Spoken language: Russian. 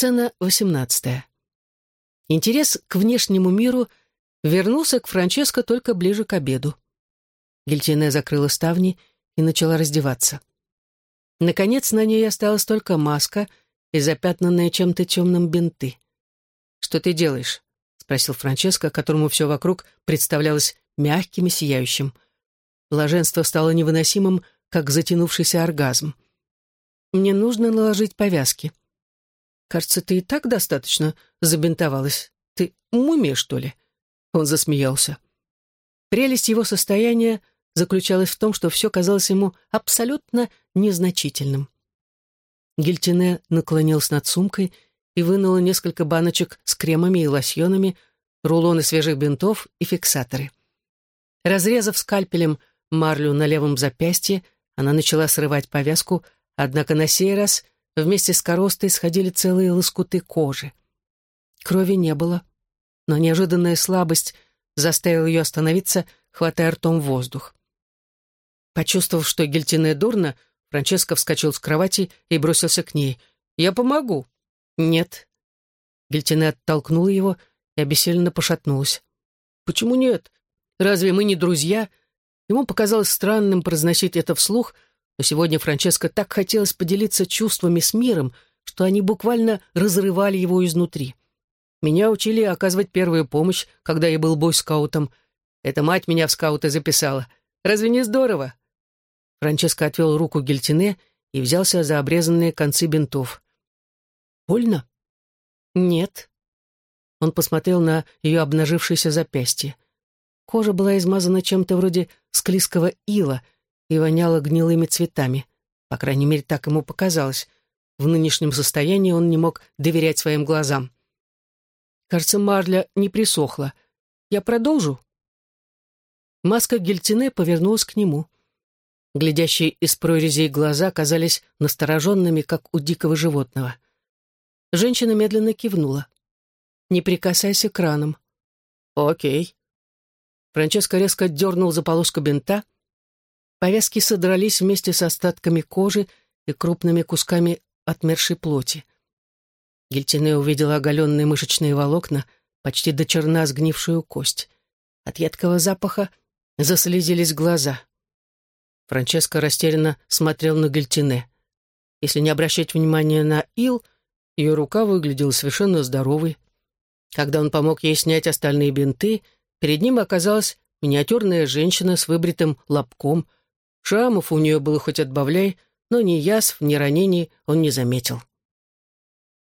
Сцена восемнадцатая. Интерес к внешнему миру вернулся к Франческо только ближе к обеду. Гильтине закрыла ставни и начала раздеваться. Наконец на ней осталась только маска и запятнанные чем-то темным бинты. «Что ты делаешь?» — спросил Франческо, которому все вокруг представлялось мягким и сияющим. Блаженство стало невыносимым, как затянувшийся оргазм. «Мне нужно наложить повязки», Кажется, ты и так достаточно забинтовалась. Ты мумия, что ли?» Он засмеялся. Прелесть его состояния заключалась в том, что все казалось ему абсолютно незначительным. Гильтине наклонился над сумкой и вынула несколько баночек с кремами и лосьонами, рулоны свежих бинтов и фиксаторы. Разрезав скальпелем марлю на левом запястье, она начала срывать повязку, однако на сей раз Вместе с коростой сходили целые лоскуты кожи. Крови не было, но неожиданная слабость заставила ее остановиться, хватая ртом воздух. Почувствовав, что Гельтине дурно, Франческо вскочил с кровати и бросился к ней. «Я помогу». «Нет». Гельтине оттолкнула его и обессиленно пошатнулась. «Почему нет? Разве мы не друзья?» Ему показалось странным произносить это вслух — но сегодня Франческо так хотелось поделиться чувствами с миром, что они буквально разрывали его изнутри. Меня учили оказывать первую помощь, когда я был бойскаутом. Эта мать меня в скауты записала. Разве не здорово?» Франческо отвел руку Гельтине и взялся за обрезанные концы бинтов. «Больно?» «Нет». Он посмотрел на ее обнажившееся запястье. Кожа была измазана чем-то вроде склизкого ила — и воняло гнилыми цветами. По крайней мере, так ему показалось. В нынешнем состоянии он не мог доверять своим глазам. Кажется, марля не присохла. Я продолжу? Маска Гельтине повернулась к нему. Глядящие из прорезей глаза казались настороженными, как у дикого животного. Женщина медленно кивнула. «Не прикасайся к ранам». «Окей». Франческо резко дернул за полоску бинта — Повязки содрались вместе с остатками кожи и крупными кусками отмершей плоти. Гильтине увидела оголенные мышечные волокна, почти до черна сгнившую кость. От едкого запаха заслезились глаза. Франческо растерянно смотрел на Гильтине. Если не обращать внимания на ил, ее рука выглядела совершенно здоровой. Когда он помог ей снять остальные бинты, перед ним оказалась миниатюрная женщина с выбритым лобком — Шрамов у нее было хоть отбавляй, но ни язв, ни ранений он не заметил.